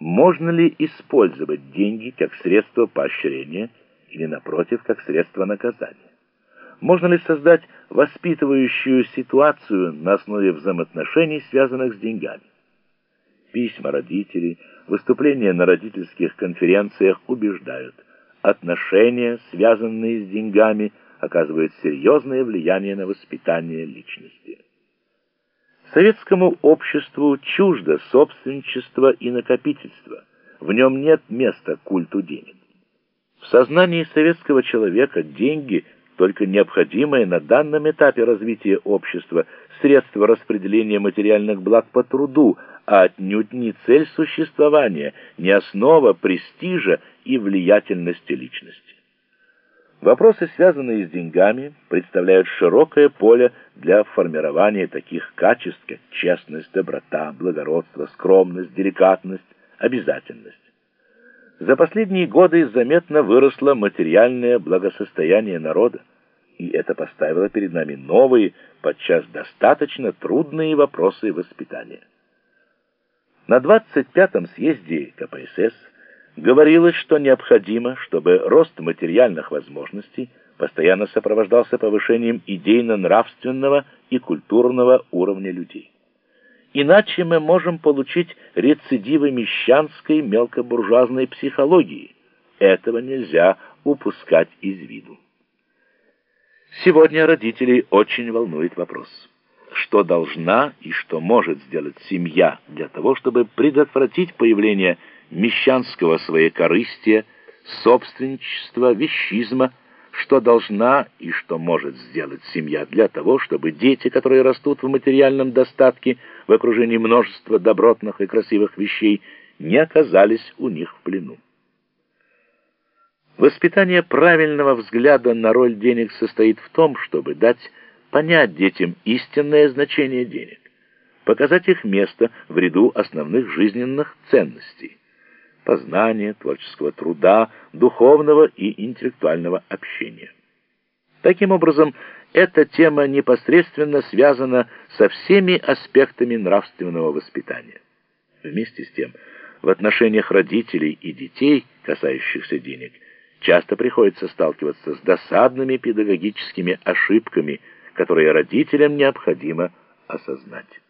можно ли использовать деньги как средство поощрения или, напротив, как средство наказания? Можно ли создать воспитывающую ситуацию на основе взаимоотношений, связанных с деньгами? Письма родителей, выступления на родительских конференциях убеждают, отношения, связанные с деньгами, оказывают серьезное влияние на воспитание личности. Советскому обществу чуждо собственничество и накопительство. В нем нет места культу денег. В сознании советского человека деньги – только необходимое на данном этапе развития общества средство распределения материальных благ по труду, а отнюдь не цель существования, не основа престижа и влиятельности личности. Вопросы, связанные с деньгами, представляют широкое поле для формирования таких качеств, как честность, доброта, благородство, скромность, деликатность, обязательность. За последние годы заметно выросло материальное благосостояние народа, и это поставило перед нами новые, подчас достаточно трудные вопросы воспитания. На 25-м съезде КПСС говорилось, что необходимо, чтобы рост материальных возможностей постоянно сопровождался повышением идейно-нравственного и культурного уровня людей. Иначе мы можем получить рецидивы мещанской мелкобуржуазной психологии. Этого нельзя упускать из виду. Сегодня родителей очень волнует вопрос, что должна и что может сделать семья для того, чтобы предотвратить появление мещанского своекорыстия, собственничества, вещизма, что должна и что может сделать семья для того, чтобы дети, которые растут в материальном достатке, в окружении множества добротных и красивых вещей, не оказались у них в плену. Воспитание правильного взгляда на роль денег состоит в том, чтобы дать понять детям истинное значение денег, показать их место в ряду основных жизненных ценностей познания, творческого труда, духовного и интеллектуального общения. Таким образом, эта тема непосредственно связана со всеми аспектами нравственного воспитания. Вместе с тем, в отношениях родителей и детей, касающихся денег, часто приходится сталкиваться с досадными педагогическими ошибками, которые родителям необходимо осознать.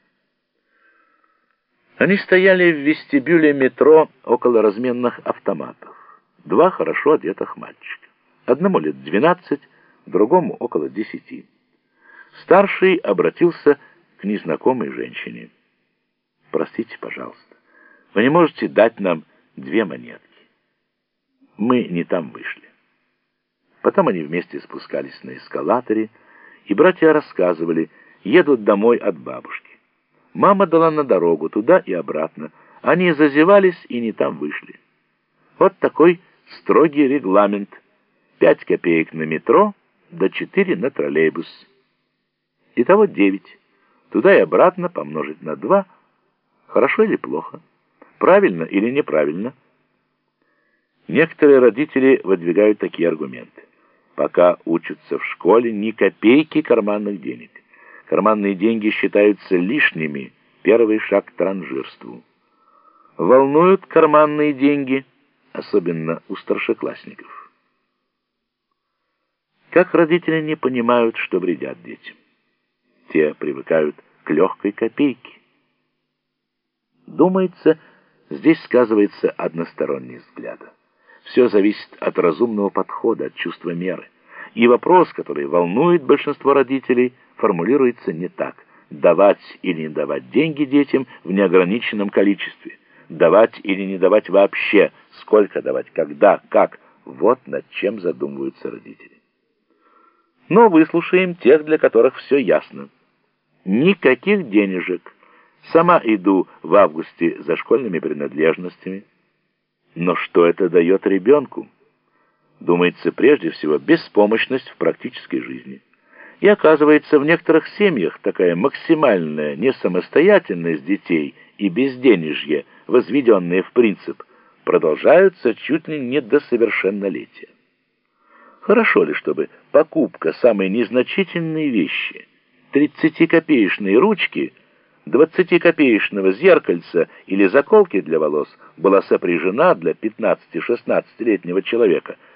Они стояли в вестибюле метро около разменных автоматов. Два хорошо одетых мальчика. Одному лет двенадцать, другому около десяти. Старший обратился к незнакомой женщине. «Простите, пожалуйста, вы не можете дать нам две монетки?» Мы не там вышли. Потом они вместе спускались на эскалаторе, и братья рассказывали, едут домой от бабушки. Мама дала на дорогу туда и обратно. Они зазевались и не там вышли. Вот такой строгий регламент. Пять копеек на метро, до четыре на троллейбус. Итого девять. Туда и обратно помножить на два. Хорошо или плохо? Правильно или неправильно? Некоторые родители выдвигают такие аргументы. Пока учатся в школе, ни копейки карманных денег. Карманные деньги считаются лишними, первый шаг к транжирству. Волнуют карманные деньги, особенно у старшеклассников. Как родители не понимают, что вредят детям? Те привыкают к легкой копейке. Думается, здесь сказывается односторонний взгляд. Все зависит от разумного подхода, от чувства меры. И вопрос, который волнует большинство родителей, формулируется не так. Давать или не давать деньги детям в неограниченном количестве. Давать или не давать вообще. Сколько давать, когда, как. Вот над чем задумываются родители. Но выслушаем тех, для которых все ясно. Никаких денежек. Сама иду в августе за школьными принадлежностями. Но что это дает ребенку? Думается, прежде всего, беспомощность в практической жизни. И оказывается, в некоторых семьях такая максимальная несамостоятельность детей и безденежье, возведенные в принцип, продолжаются чуть ли не до совершеннолетия. Хорошо ли, чтобы покупка самой незначительной вещи, 30-копеечной ручки, 20-копеечного зеркальца или заколки для волос была сопряжена для 15-16-летнего человека –